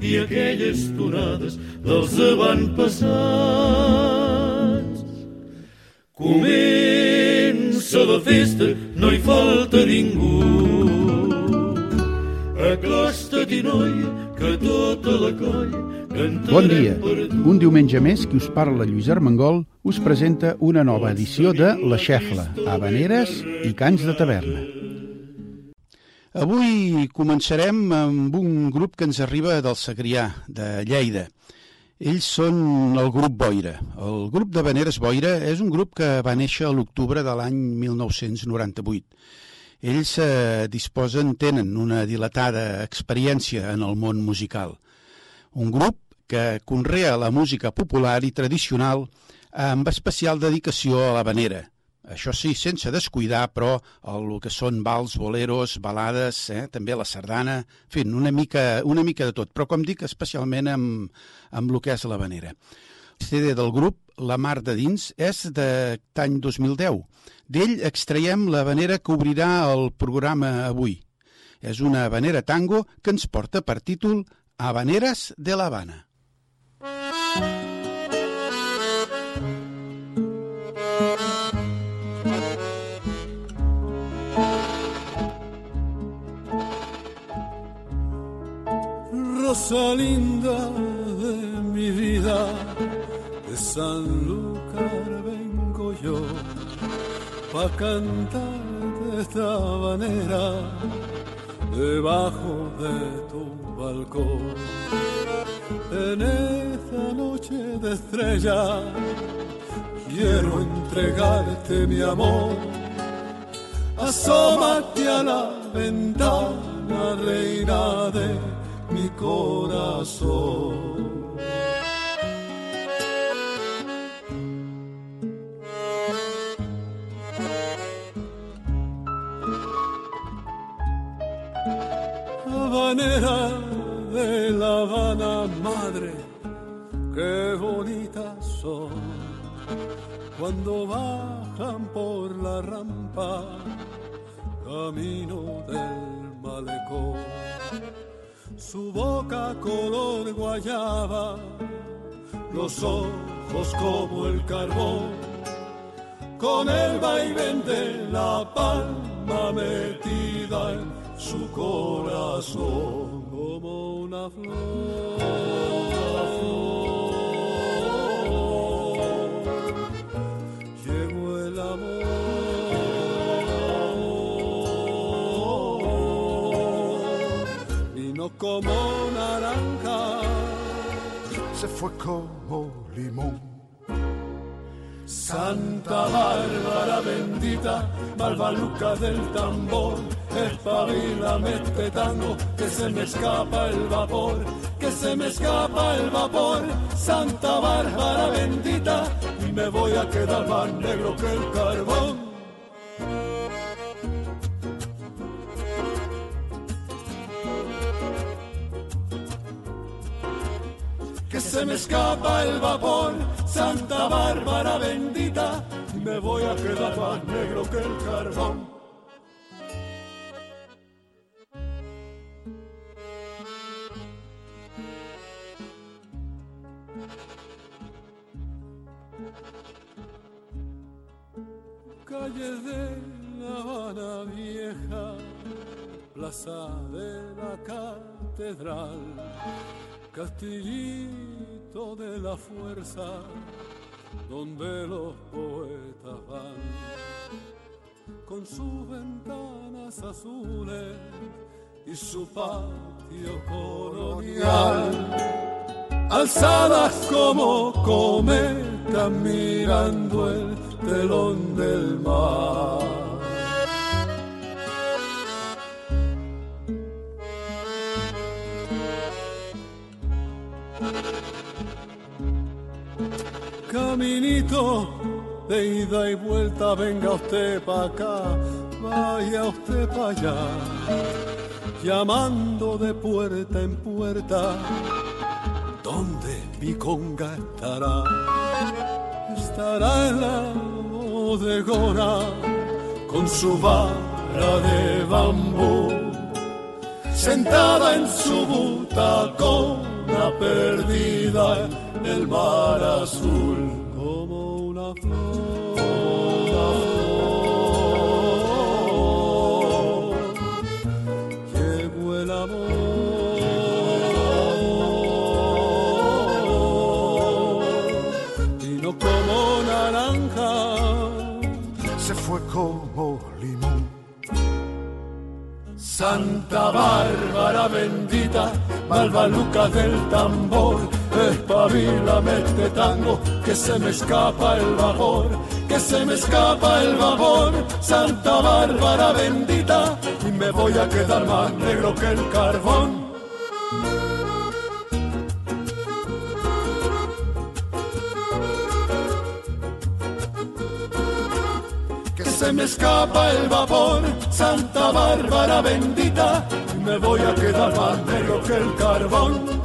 i aquelles tonades dels avantpassats. Comença la festa, no hi falta ningú. Acosta-t'hi, noia, que tota la colla Bon dia. Un diumenge més, qui us parla Lluís Armengol us presenta una nova edició de La Xefla, Habaneres i Cants de Taverna. Avui començarem amb un grup que ens arriba del Segrià, de Lleida. Ells són el grup Boira. El grup d'Habaneres Boira és un grup que va néixer a l'octubre de l'any 1998. Ells eh, disposen, tenen una dilatada experiència en el món musical. Un grup que conrea la música popular i tradicional amb especial dedicació a l'havanera. Això sí, sense descuidar, però, el que són vals, boleros, balades, eh, també la sardana, en fi, una mica, una mica de tot, però com dic, especialment amb, amb el que és l'havanera. El CD del grup, La Mar de Dins, és d'any 2010. D'ell extraiem l'havanera que obrirà el programa avui. És una havanera tango que ens porta per títol Habaneras de la Habana. Rosalinda de mi vida, de Sanlúcar vengo yo, pa' cantar esta manera debajo de tu balcón. En esta noche de estrella quiero entregarte mi amor. Asómate a la ventana, reina de mi corazón. Habanera de La Habana, madre, qué bonitas son cuando bajan por la rampa, camino del malecón. Su boca color guayaba, los ojos como el carbón, con el vaivén de la palma metida en su corazón como una flor. Fue como limón. Santa Bárbara bendita, malvaluca del tambor, espabila, mete tango, que se me escapa el vapor, que se me escapa el vapor, Santa Bárbara bendita, y me voy a quedar más negro que el carbón. Se me escapa el vapor, Santa Bárbara bendita, me voy a quedar más negro que el carbón. Calle de La Habana Vieja, plaza de la catedral, Castillito viento la fuerza donde los poetas van con sus ventanas azules y su patio colonial, alzadas como cometas mirando el telón del mar. De ida y vuelta, venga usted para acá, vaya usted para allá, llamando de puerta en puerta, ¿dónde mi conga estará? Estará en la bodegona con su vara de bambú, sentada en su butacona perdida el mar azul una flor. Llegó el amor, vino como naranja, se fue como limón. Santa Bárbara bendita, malvaluca del tambor, espabila, mete tango, que se me escapa el vapor, que se me escapa el vapor, Santa Bárbara bendita, y me voy a quedar más negro que el carbón. Que se me escapa el vapor, Santa Bárbara bendita, y me voy a quedar más negro que el carbón.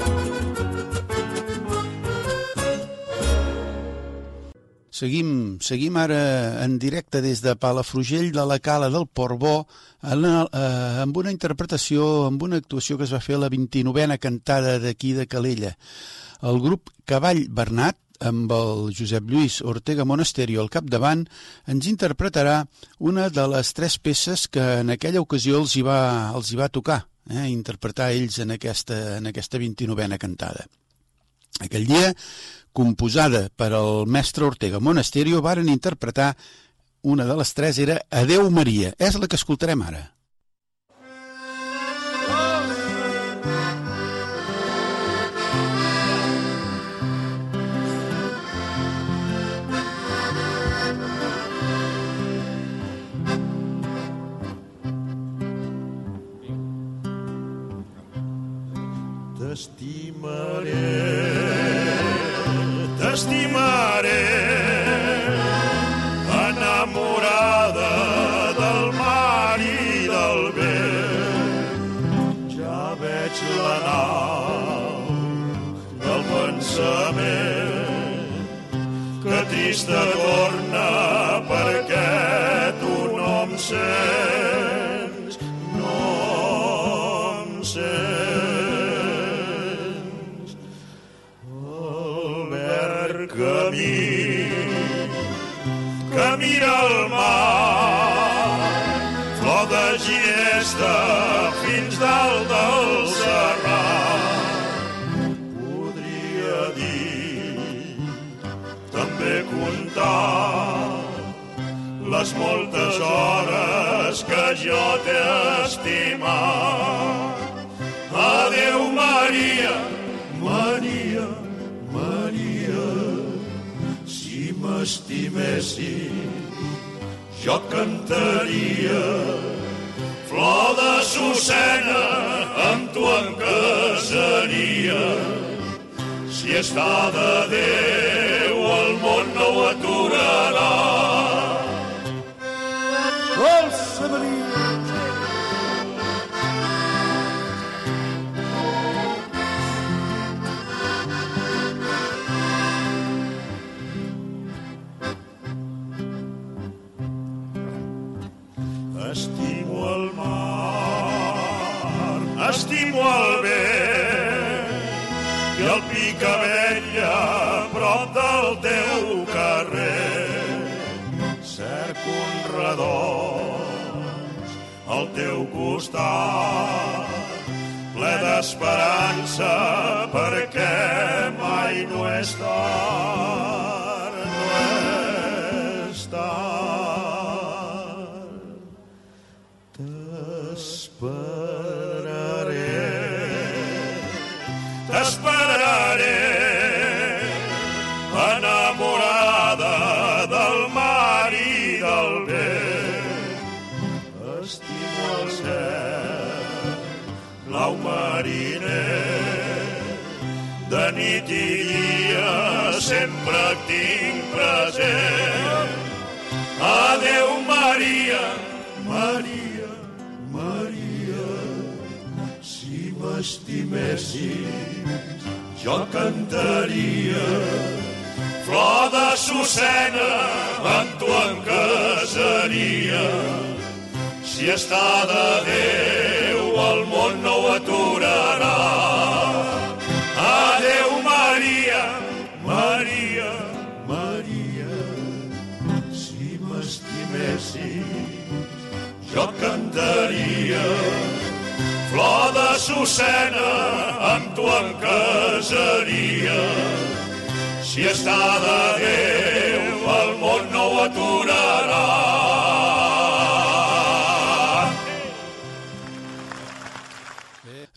Seguim, seguim ara en directe des de Palafrugell de la Cala del Portbó eh, amb una interpretació, amb una actuació que es va fer a la 29a cantada d'aquí de Calella. El grup Cavall Bernat, amb el Josep Lluís Ortega Monasterio al capdavant, ens interpretarà una de les tres peces que en aquella ocasió els hi va, els hi va tocar, eh, interpretar ells en aquesta, en aquesta 29a cantada. Aquell dia composada per el mestre Ortega Monasterio, varen interpretar una de les tres era Adeu Maria. És la que escoltarem ara. T'estimaré, enamorada del mar i del vent. Ja veig la nau del pensament que trista torna mira el mar, flor de ginesta fins dalt del serrat. Podria dir, també comptar, les moltes hores que jo t'he estimat. Adéu, Maria, Maria, Maria, si m'estimessis, cantaria flor de Susena, amb tu em casaria. Si està de Déu, teu costat, ple d'esperança perquè mai no estar, sempre et tinc present. Adeu, Maria, Maria, Maria, si m'estimessis jo cantaria. Flor de Sucena amb tu em casaria. Si està de Déu el món no ho aturarà jo cantaria. Flor de Sucena, amb tu em casaria. Si està de Déu, el món no ho aturarà.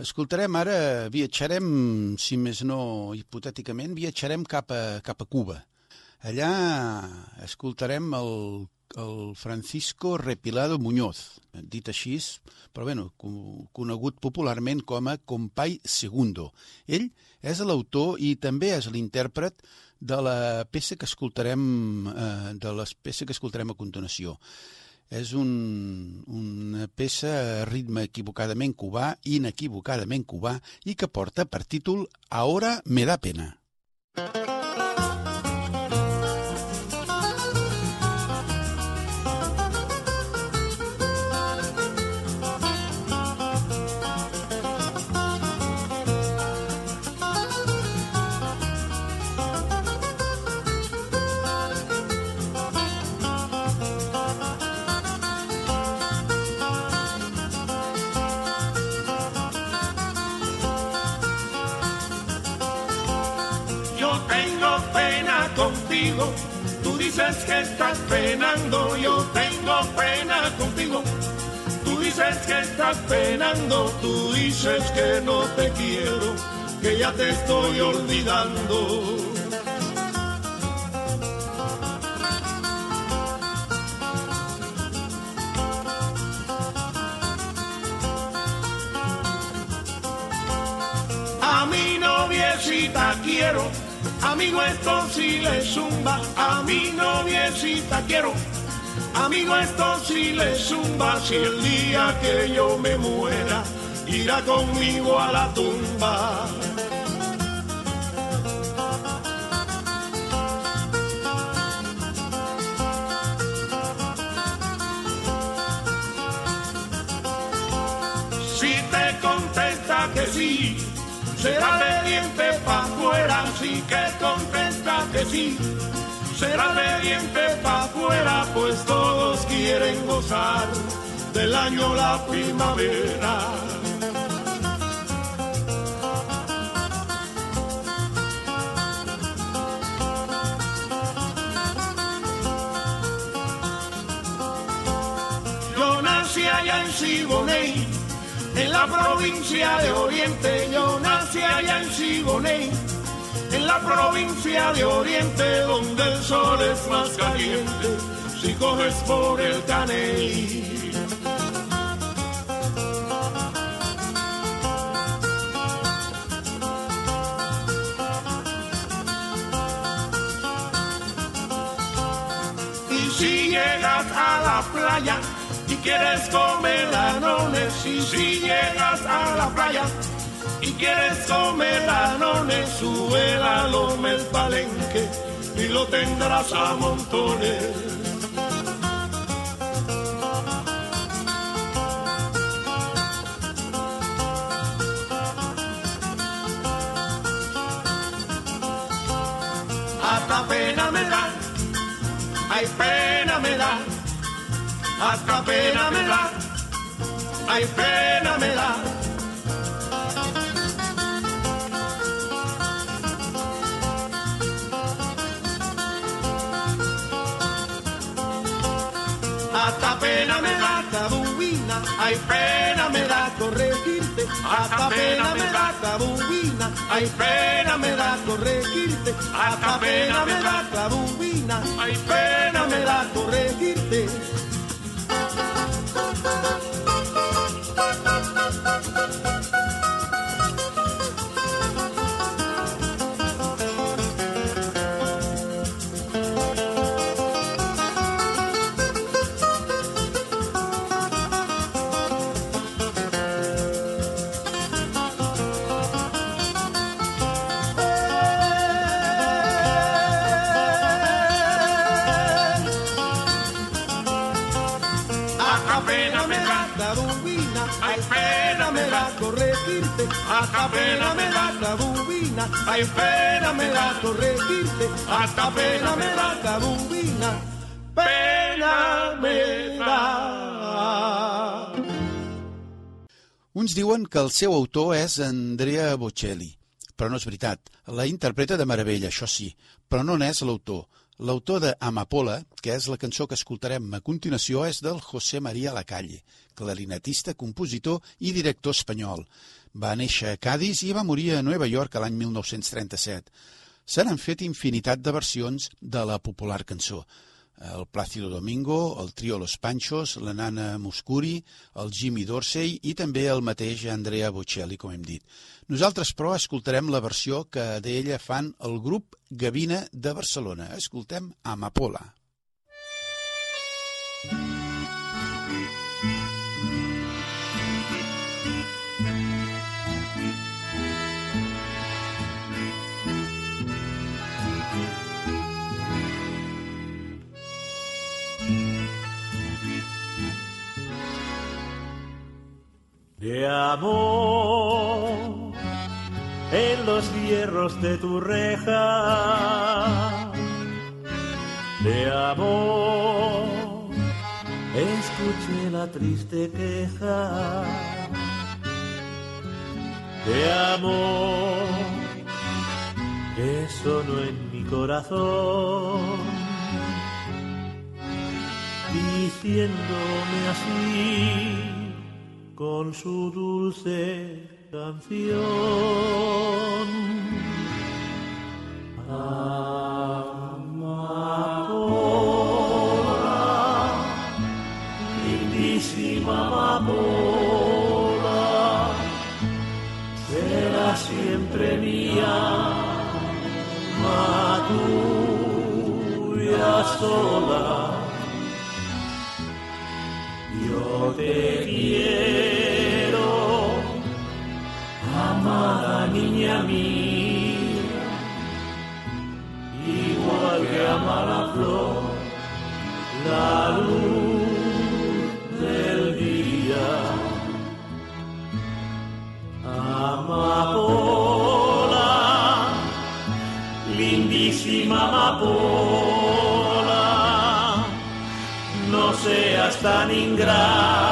Escoltarem ara, viatjarem, si més no hipotèticament, viatjarem cap a, cap a Cuba. Allà escoltarem el, el Francisco Repilado Muñoz, dit així, però bueno, conegut popularment com a Compay Segundo. Ell és l'autor i també és l'intèrpret de la peça que escoltarem, eh, de les peça que escoltarem a continuació. És un, una peça a ritme equivocadament cubà, inequivocadament cubà, i que porta per títol Ahora me da pena. Yo dices que estás penando, yo tengo pena contigo. Tú dices que estás penando, tú dices que no te quiero, que ya te estoy olvidando. A mi noviecita quiero, amigo esto sí le zumba, a mi noviecita quiero, amigo esto sí le zumba, si el día que yo me muera, irá conmigo a la tumba. Si te contesta que sí, será obediente pa' afuera, sí que contesta que sí. Será obediente pa' afuera, pues todos quieren gozar del año la primavera. Yo nací allá en Siboney, en la provincia de Oriente. Yo nací allá en Siboney, en la provincia de Oriente, donde el sol es más caliente si coges por el caney. Y si llegas a la playa quieres comer lanones, y si llegas a la playa y quieres comer lanones, sube la loma el palenque y lo tendrás a montones. Hasta pena me da, ay pena me da, hasta pena me da, ay pena me da. Hasta pena me da. Tabuina, ay pena me da corregirte, hasta pena me da. tabuina, ay pena me da corregirte, hasta pena me da. tabuina, ay pena me da. corregirte. Hasta pena me da la bubina, ay pena me da corregirte, hasta pena me da la bubina, pena me da. Uns diuen que el seu autor és Andrea Bocelli, però no és veritat. La interpreta de meravella, això sí, però no n'és l'autor. L'autor de Amapola, que és la cançó que escoltarem a continuació, és del José María Lacalle, clarinetista, compositor i director espanyol. Va néixer a Cádiz i va morir a Nova York l'any 1937. Se n'han fet infinitat de versions de la popular cançó. El Plácido Domingo, el trio Los Panchos, la nana Muscuri, el Jimmy Dorsey i també el mateix Andrea Bocelli, com hem dit. Nosaltres, però, escoltarem la versió que d'ella fan el grup Gavina de Barcelona. Escoltem Amapola. De amor en los hierros de tu reja, de amor escuché la triste queja, de amor que sonó en mi corazón, diciéndome así con su dulce canción. Amapola, lindísima amapola, será siempre mía, tuya sola. Te quiero. niña mía, igual que ama la flor, la luz Stalingrad.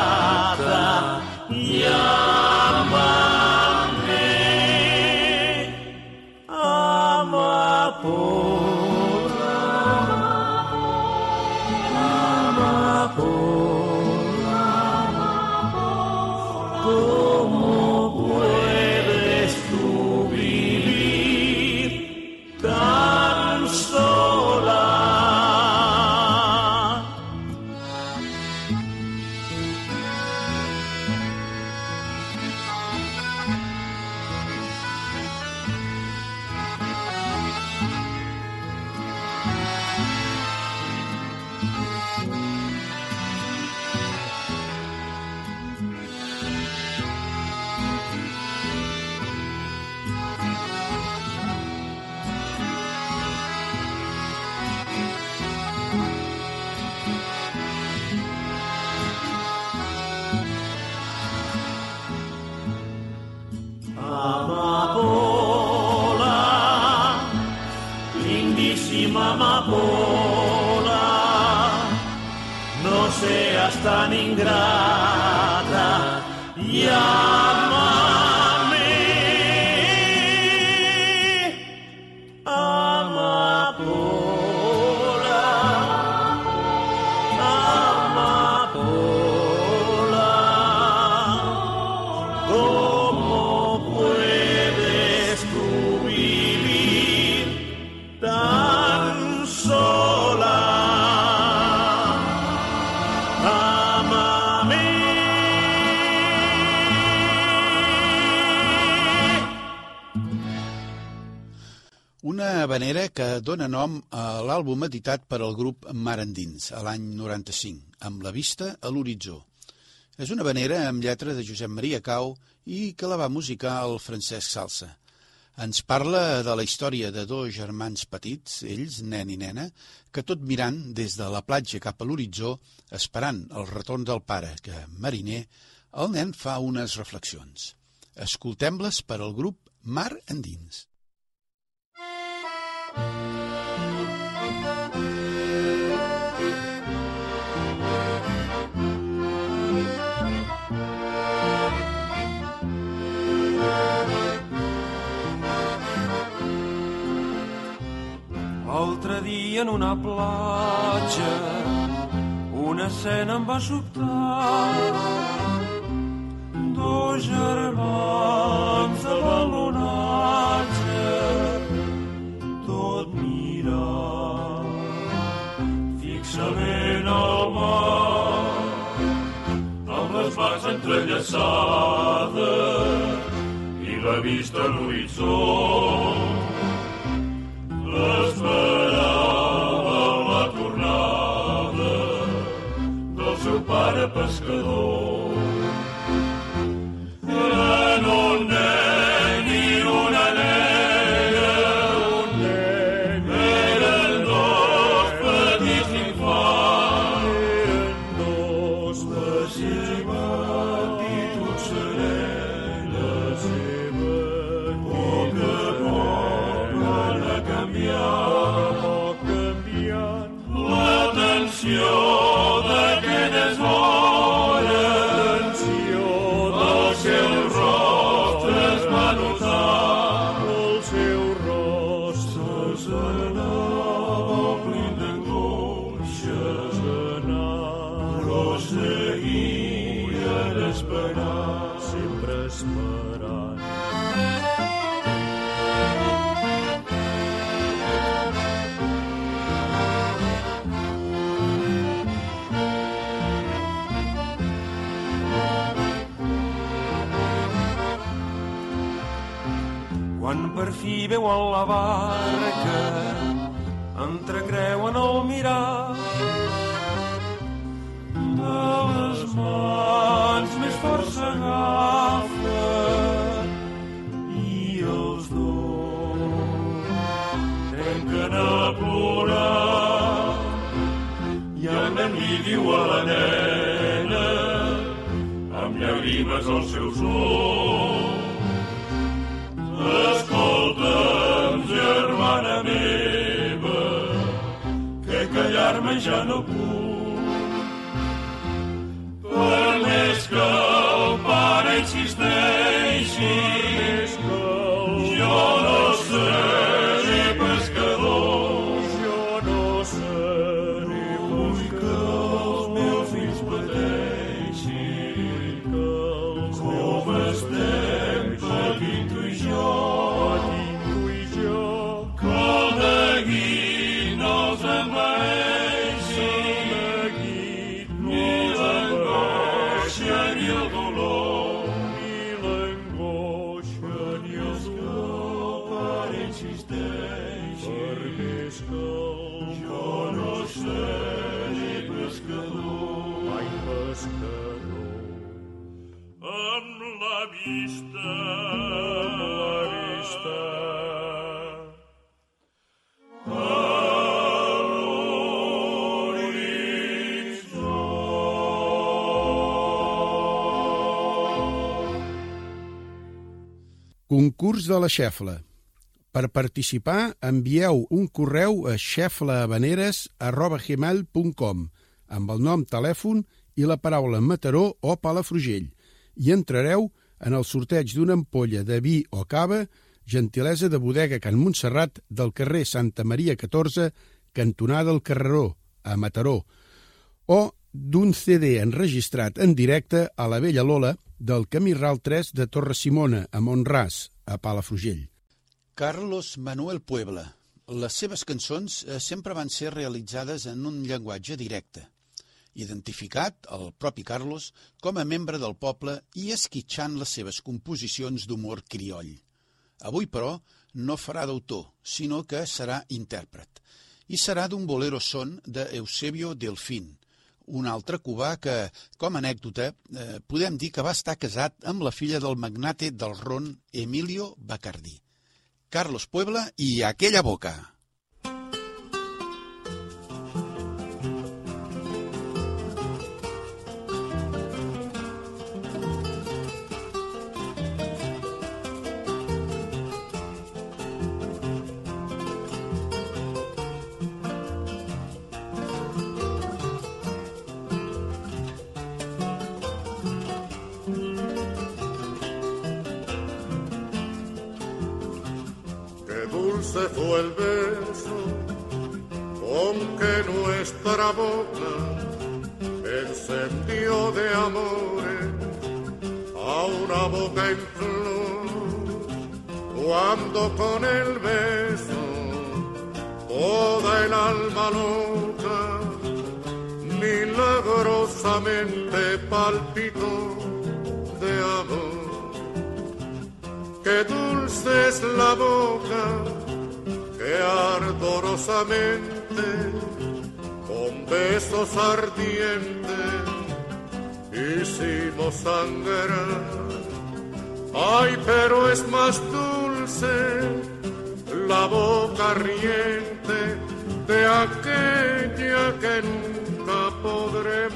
Dona nom a l'àlbum editat per al grup Mar Endins, a l'any 95, amb la vista a l'horitzó. És una habanera amb lletra de Josep Maria Cau i que la va musicar el Francesc Salsa. Ens parla de la història de dos germans petits, ells, nen i nena, que tot mirant des de la platja cap a l'horitzó, esperant el retorn del pare, que, mariner, el nen fa unes reflexions. Escoltem-les per al grup Mar Endins. L'altre dia en una platja una escena em va sobtar. Dos germans de balonatge mar amb les mans entrellaçades i la vista a l'horitzó Esperava la tornada del seu pare pescador. Fi veuen la barca, entrecreuen el mirar. De les mans més força agafa i els dos trenquen a plorar. I el nen li diu a la nena amb llàgrimes als seus ulls callar-me ja no puc. Per més que Concurs de la xefla. Per participar, envieu un correu a xeflahabaneres.gmail.com amb el nom, telèfon i la paraula Mataró o Palafrugell i entrareu en el sorteig d'una ampolla de vi o cava, gentilesa de bodega Can Montserrat del carrer Santa Maria 14, cantonada del Carreró, a Mataró, o d'un CD enregistrat en directe a la Vella Lola del Camí Ral 3 de Torre Simona, a Montràs, a Palafrugell. Carlos Manuel Puebla. Les seves cançons eh, sempre van ser realitzades en un llenguatge directe, identificat, el propi Carlos, com a membre del poble i esquitxant les seves composicions d'humor crioll. Avui, però, no farà d'autor, sinó que serà intèrpret. I serà d'un bolero son de Eusebio Delfín, un altre cubà que, com a anècdota, eh, podem dir que va estar casat amb la filla del magnate del ron Emilio Bacardí. Carlos Puebla i aquella boca. Se fue el beso con nuestra boca encendió de amores a una boca en flor cuando con el beso toda el alma loca milagrosamente palpitó de amor. Qué dulce es la boca ardorosamente con besos ardientes hicimos sangrar. Ay, pero es más dulce la boca riente de aquella que nunca podremos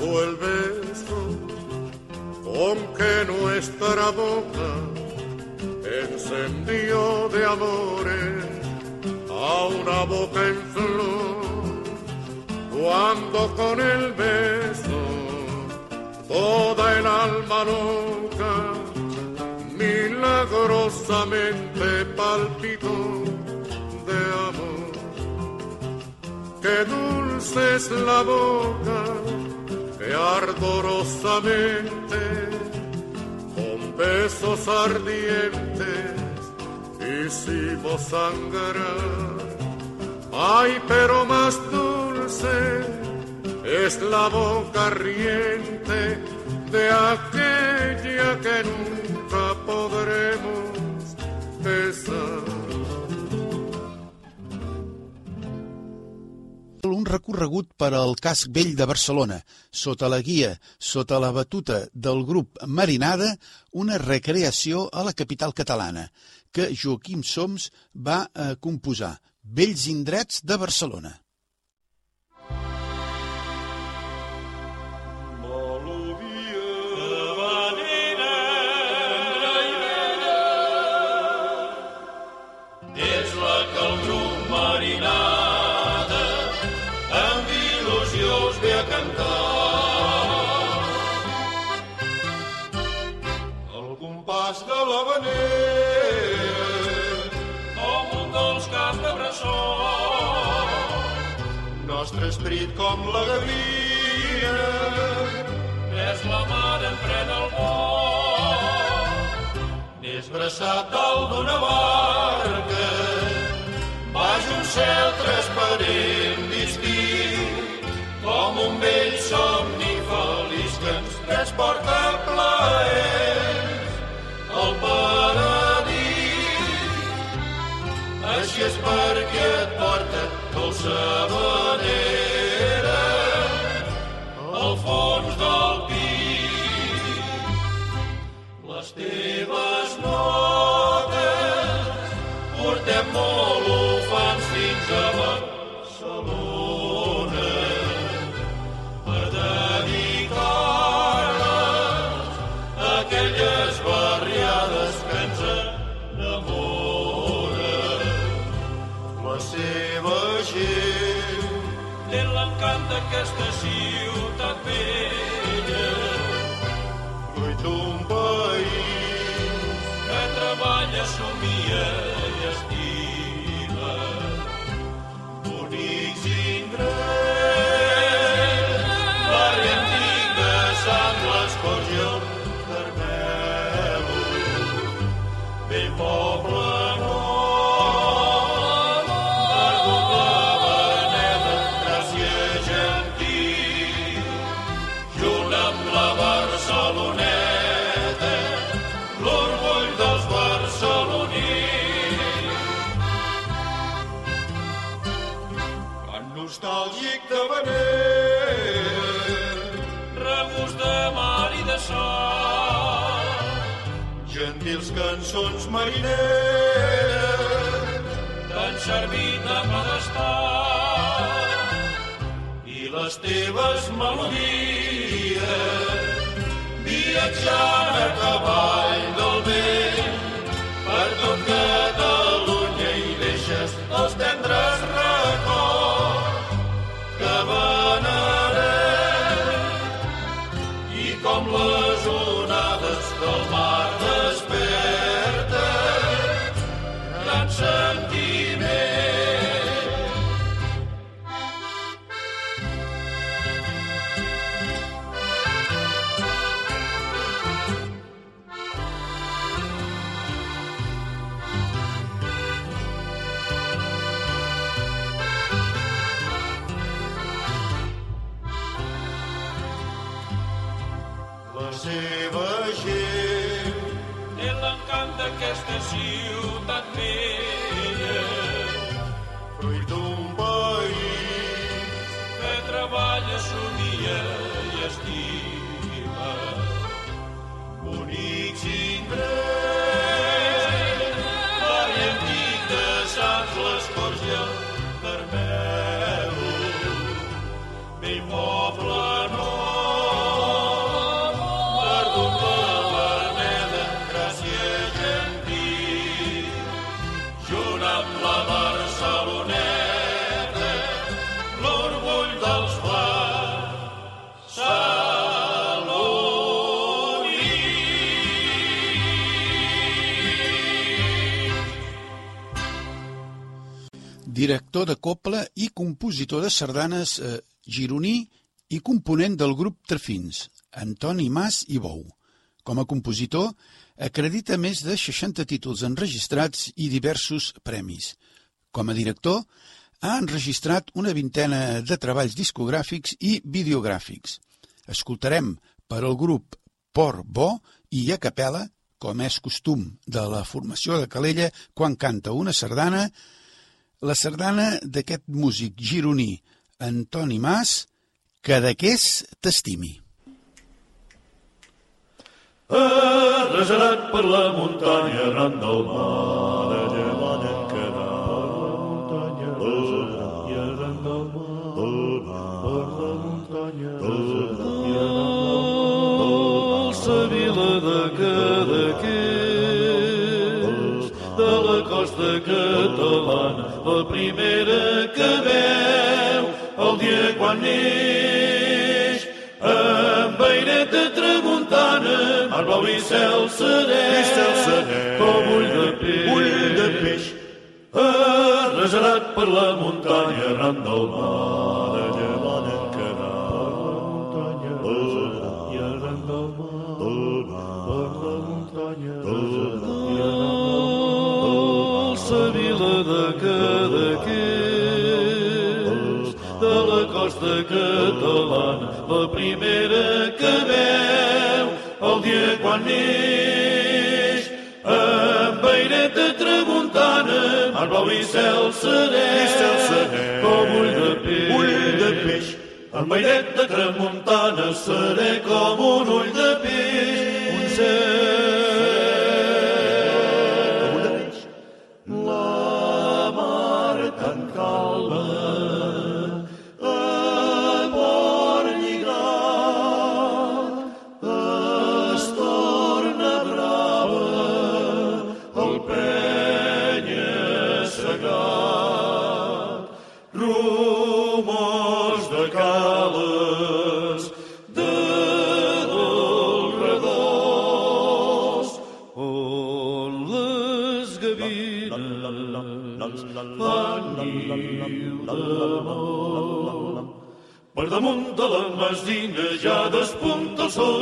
el beso con que nuestra boca encendió de amores a una boca en flor. Cuando con el beso toda el alma loca milagrosamente palpitó de amor. Qué dulce es la boca ardorosamente con besos ardientes hicimos sangrar. Ay, pero más dulce es la boca riente de aquella que nunca podremos besar. Recorregut per al casc vell de Barcelona, sota la guia, sota la batuta del grup Marinada, una recreació a la capital catalana, que Joaquim Soms va eh, composar, Vells indrets de Barcelona. Com la gavina. És la mar en pren el vol és braçat dalt d'una barca. Baix un cel transparent distint com un vell somni feliç que ens transporta plaers. Al paradís. És perquè et porta manera al fons del pit. Les cançons marineres t'han servit de pedestal. I les teves melodies viatjant a cavall del vent per tot Catalunya i deixes els tendres compositor de sardanes eh, gironí i component del grup Trefins, Antoni Mas i Bou. Com a compositor, acredita més de 60 títols enregistrats i diversos premis. Com a director, ha enregistrat una vintena de treballs discogràfics i videogràfics. Escoltarem per al grup Port Bo i a capella, com és costum de la formació de Calella quan canta una sardana, la sardana d'aquest músic gironí Antoni Mas, Cadaqués t'estimi. Arrasarat per la muntanya arran del mar, a llevant en quedar. muntanya arrasarat i arran del mar, per la muntanya arrasarat i arran del mar. Dolça vila de Cadaqués, de la costa catalana, la primera que veu el dia quan neix, amb airet de tramuntana, mar blau i cel serè, I cel serè. com ull de peix, ull de peix, arrasarat per la muntanya arran del mar, la primera que veu el dia quan neix, amb airet de tramuntana, mar blau i cel serè, I cel serè com ull de peix, ull de peix, amb airet de tramuntana serè com un ull de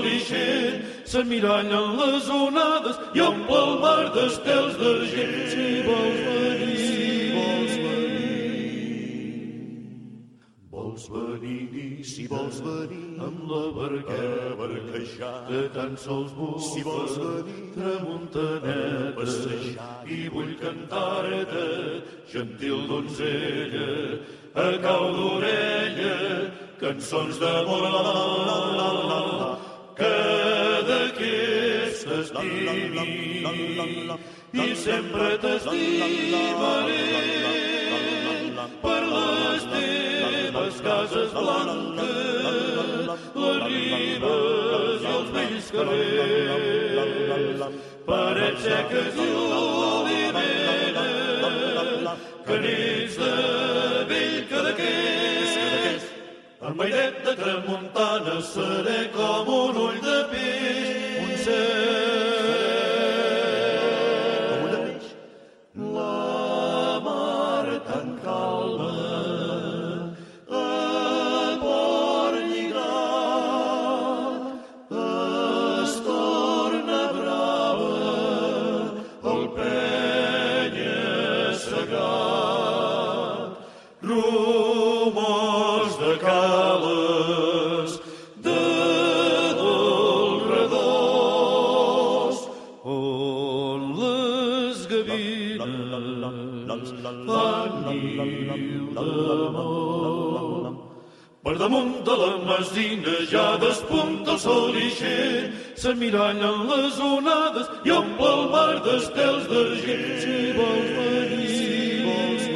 despunta el sol ixent, s'emmirallen les onades i omple el mar d'estels d'argent. Si vols venir, si vols venir, vols vols venir, si vols venir amb la barqueta, barquejar, que tan sols vull si vols venir tramuntaneta, passejar, i vull cantar-te, gentil donzella, a cau d'orella, cançons d'amor, que d'aquestes t'estimi, i sempre t'estimaré per les teves cases blanques, les ribes i els vells carrers, parets seques i olivera, que n'és de. Amb airet de tramuntana seré com un ull de peix, un cel. Masina ja despunta el sol ixent, s'emmirallen les onades i omple el mar d'estels d'argent. Si vols venir, si vols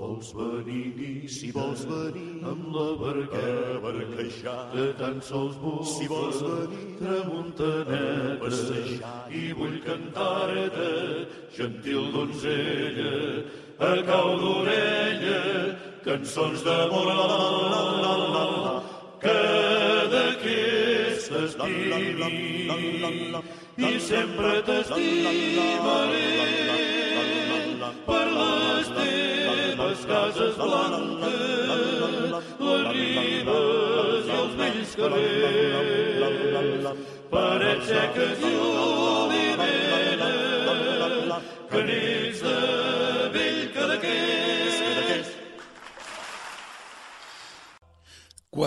Vols venir, si vols venir. Amb la barqueta, barquejar, que tan sols vull si vols venir. tramuntaneta, passejar, i vull cantar-te, gentil donzella, a cau d'orella, cançons d'amor, que d'aquestes t'estimi, i sempre t'estimaré per les teves cases blanques, les ribes i els vells carrers, parets seques i olivera, que n'és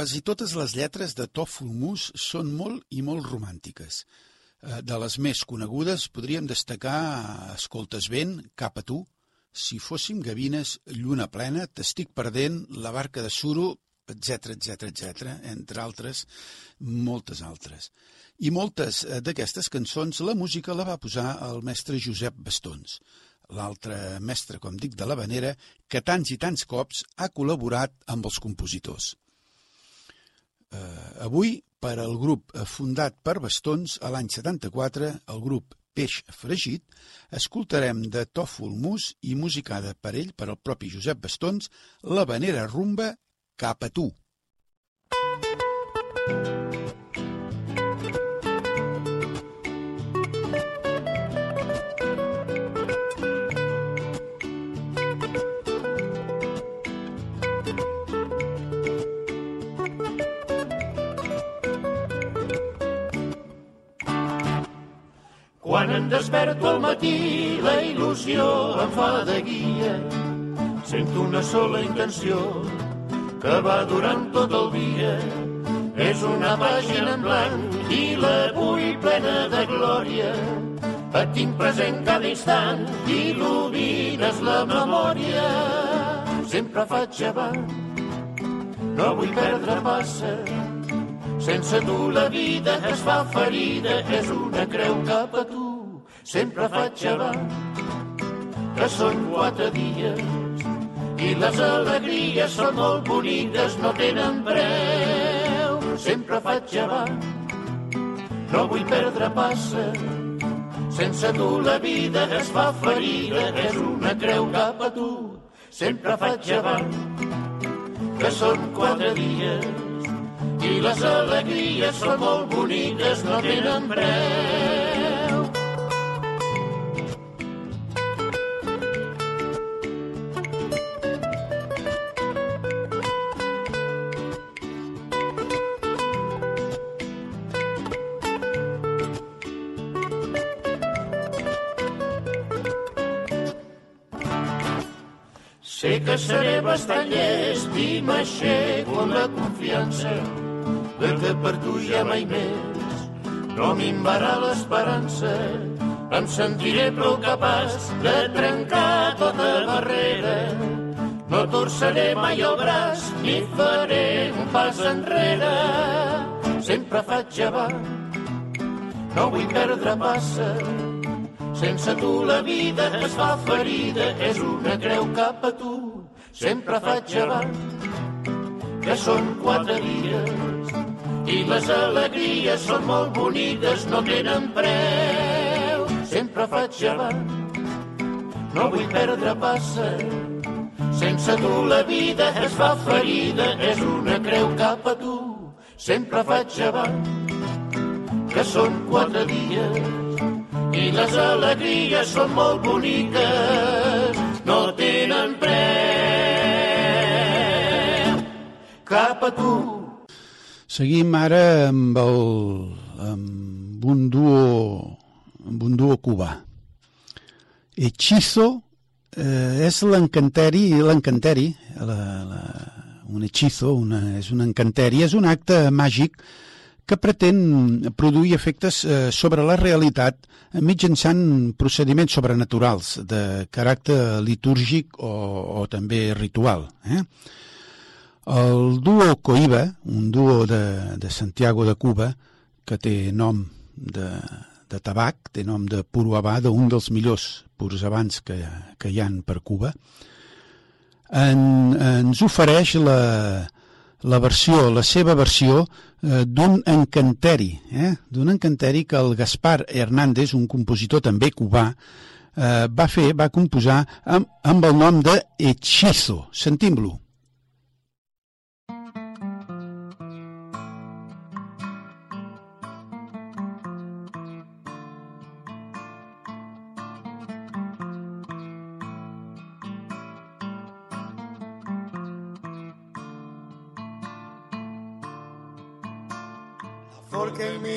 Quasi totes les lletres de Tòfol són molt i molt romàntiques. Eh, De les més conegudes podríem destacar Escoltes vent, cap a tu, Si fóssim gavines, lluna plena, T'estic perdent, La barca de suro, etc etc etc, entre altres, moltes altres. I moltes eh, d'aquestes cançons la música la va posar el mestre Josep Bastons, l'altre mestre, com dic, de l'Havanera, que tants i tants cops ha col·laborat amb els compositors. Eh, avui, per al grup eh, fundat per Bastons a l'any 74, el grup Peix Fregit, escoltarem de Tòfol Mus i musicada per ell, per al propi Josep Bastons, la vanera rumba Cap a tu. Quan em desperto al matí, la il·lusió em fa de guia. Sento una sola intenció que va durant tot el dia. És una pàgina en blanc i la vull plena de glòria. Et tinc present cada instant il·lumines la memòria. Sempre faig avant, no vull perdre passa, sense tu la vida es fa ferida, és una creu cap a tu. Sempre faig avant, que són quatre dies, i les alegries són molt boniques, no tenen preu. Sempre faig avant, no vull perdre passa, sense tu la vida es fa ferida, és una creu cap a tu. Sempre faig avant, que són quatre dies, i les alegries són molt boniques, no tenen preu. Que seré bastant llest i m'aixeco amb la confiança de que per tu ja mai més no minvarà l'esperança. Em sentiré prou capaç de trencar tota barrera. No torçaré mai el braç ni faré un pas enrere. Sempre faig avant, no vull perdre passa. Sense tu la vida es fa ferida, és una creu cap a tu. Sempre faig avant, que són quatre dies i les alegries són molt boniques, no tenen preu. Sempre faig avant, no vull perdre passa. Sense tu la vida es fa ferida, és una creu cap a tu. Sempre faig avant, que són quatre dies i les alegries són molt boniques, no tenen preu. Cap a tu, Seguim ara amb, el, amb un duo amb un duo cubà. Hechizo eh, és l'encanteri, l'encanteri, la, la, un hechizo, una, és un encanteri, és un acte màgic que pretén produir efectes eh, sobre la realitat mitjançant procediments sobrenaturals de caràcter litúrgic o, o també ritual. Eh? El duo Coiba, un duo de, de Santiago de Cuba, que té nom de, de tabac, té nom de puro habà, d'un dels millors purs abans que, que hi han per Cuba, en, ens ofereix la, la versió, la seva versió eh, d'un encanteri, eh? d'un encanteri que el Gaspar Hernández, un compositor també cubà, eh, va fer, va composar amb, amb el nom de Hechizo. Sentim-lo.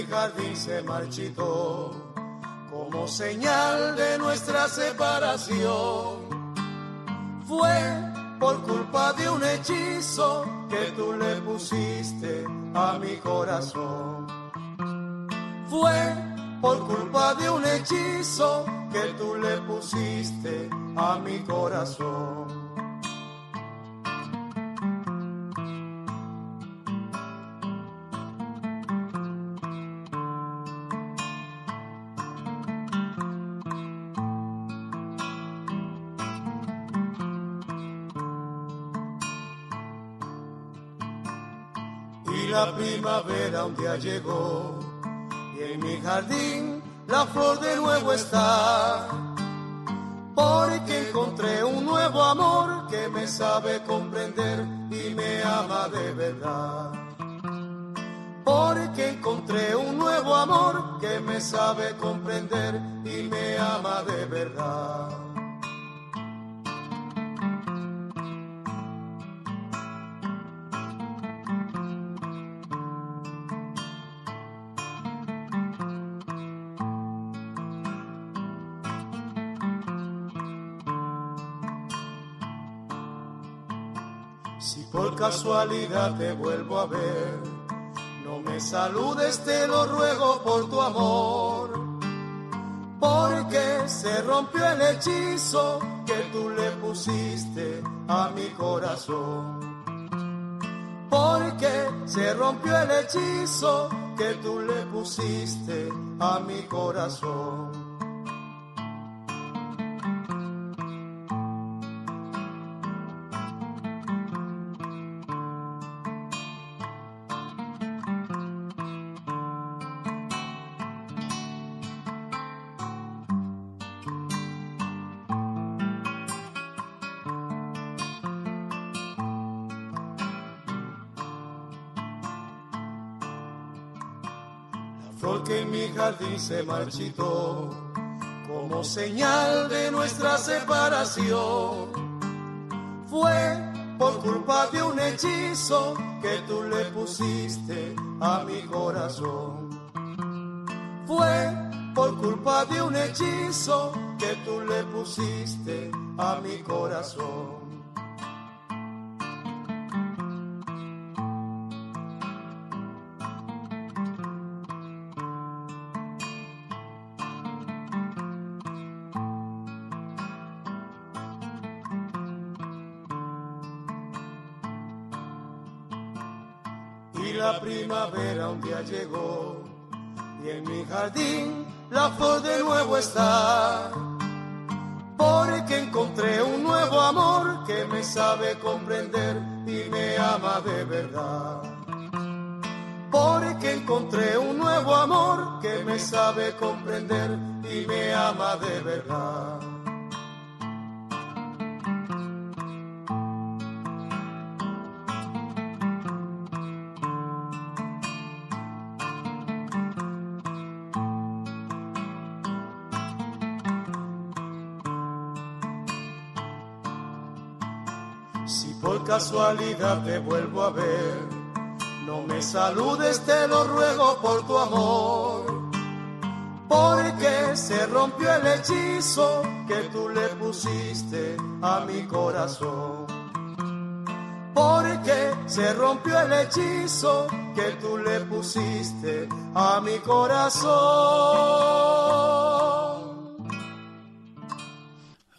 Mi jardín se marchitó como señal de nuestra separación. Fue por culpa de un hechizo que tú le pusiste a mi corazón. Fue por culpa de un hechizo que tú le pusiste a mi corazón. La primavera un día llegó y en mi jardín la flor de nuevo está. Porque encontré un nuevo amor que me sabe comprender y me ama de verdad. Porque encontré un nuevo amor que me sabe comprender y me ama de verdad. Casualidad te vuelvo a ver, no me saludes, te lo ruego por tu amor. Porque se rompió el hechizo que tú le pusiste a mi corazón. Porque se rompió el hechizo que tú le pusiste a mi corazón. Se marchitó, como señal de nuestra separación. Fue por culpa de un hechizo que tú le pusiste a mi corazón. Fue por culpa de un hechizo que tú le pusiste a mi corazón. Primavera un día llegó y en mi jardín la flor de nuevo está. Porque encontré un nuevo amor que me sabe comprender y me ama de verdad. Porque encontré un nuevo amor que me sabe comprender y me ama de verdad. Por casualidad te vuelvo a ver, no me saludes, te lo ruego por tu amor. Porque se rompió el hechizo que tú le pusiste a mi corazón. Porque se rompió el hechizo que tú le pusiste a mi corazón.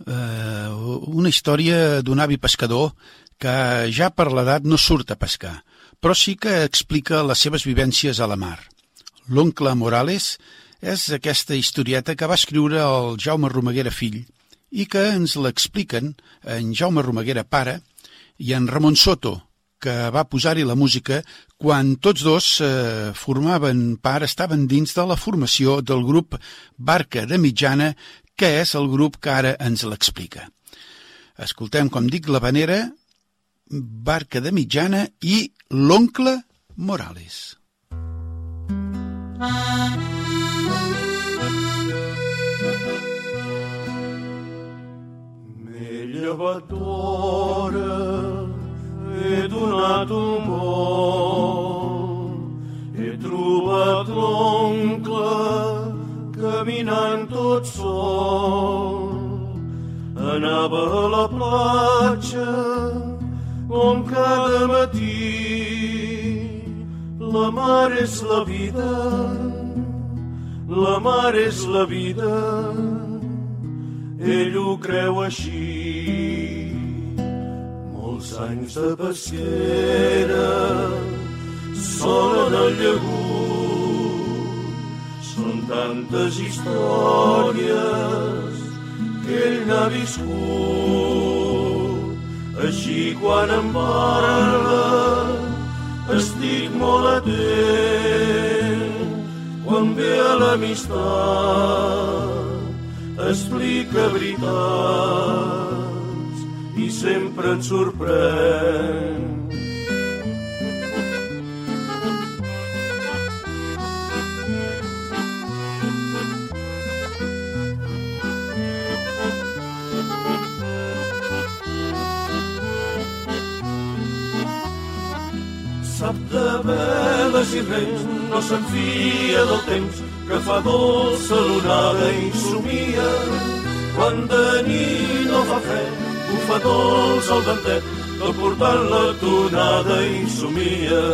Eh, una història d'un avi pescador que ja per l'edat no surt a pescar, però sí que explica les seves vivències a la mar. L'oncle Morales és aquesta historieta que va escriure el Jaume Romaguera fill i que ens l'expliquen en Jaume Romaguera pare i en Ramon Soto, que va posar-hi la música quan tots dos eh, formaven part, estaven dins de la formació del grup Barca de Mitjana, que és el grup que ara ens l'explica. Escoltem, com dic, la vanera, Barca de Mitjana i l'oncle Morales. M'he llevat d'hora, he donat un món, he trobat l'oncle caminant tot sol. Anava a la platja com cada matí. La mar és la vida, la mar és la vida, ell ho creu així. Molts anys de pesquera solen el llagut. Són tantes històries que ell n'ha viscut. Així quan em parla estic molt atent. Quan ve a l'amistat explica veritats i sempre et sorprèn. De veles i rems, no se'n fia del temps, que fa dolça l'onada i somia. Quan de nit no fa fred, bufa dolç el ventet, tot portant la tonada i somia.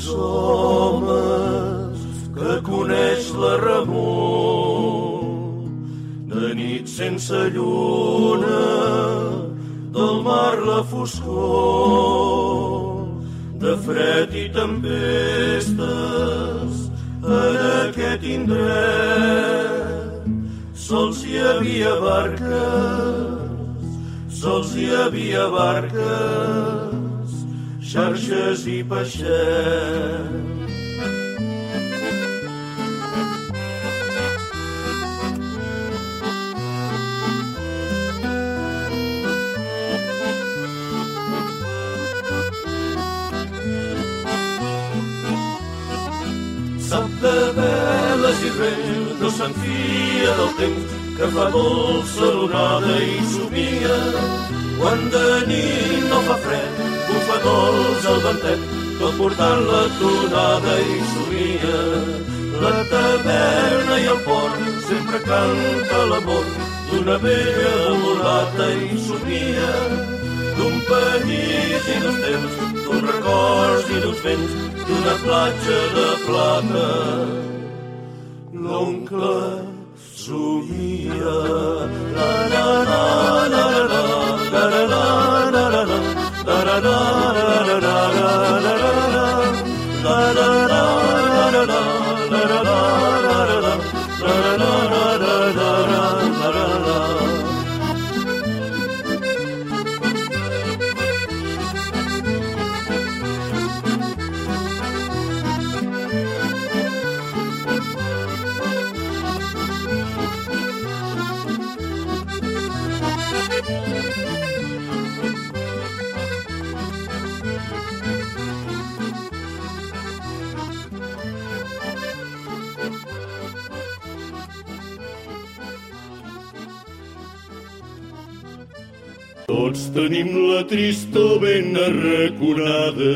D'aquells homes que coneix la remor. De nit sense lluna, del mar la foscor, de fred i tempestes en aquest indret. Sols hi havia barques, sols hi havia barques, xarxes i peixets. Sap de veles i rems, no se'n fia del temps, que fa dolça l'onada i somia. Quan de nit no fa fred, bufa dolç el ventet, tot portant la tonada i somia. La taverna i el port sempre canta l'amor, d'una vella mulata i somia d'un país i d'uns temps, d'uns records i d'uns vents, d'una platja de plata. L'oncle somia. La, la, la, la, la, la, la, la, la, la, la, la, la, la, la, tenim la trista ben arraconada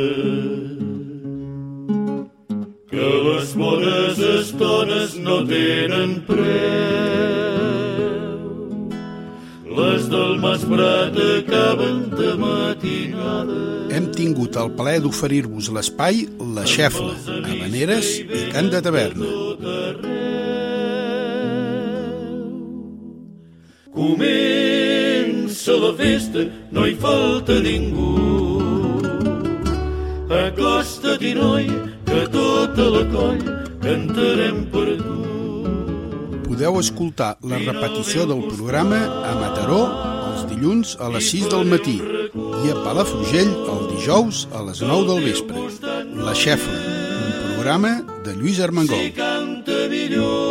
que les bones estones no tenen preu. Les del Mas Prat acaben de matinada. Hem tingut el plaer d'oferir-vos l'espai La Xefla, Habaneres i Cant de Taverna. Comença la festa, no hi falta ningú. Acosta't-hi, noi, que tota la coll cantarem per tu. Podeu escoltar la repetició del programa a Mataró els dilluns a les 6 del matí i a Palafrugell el dijous a les 9 del vespre. La Xefla, un programa de Lluís Armengol. Si canta millor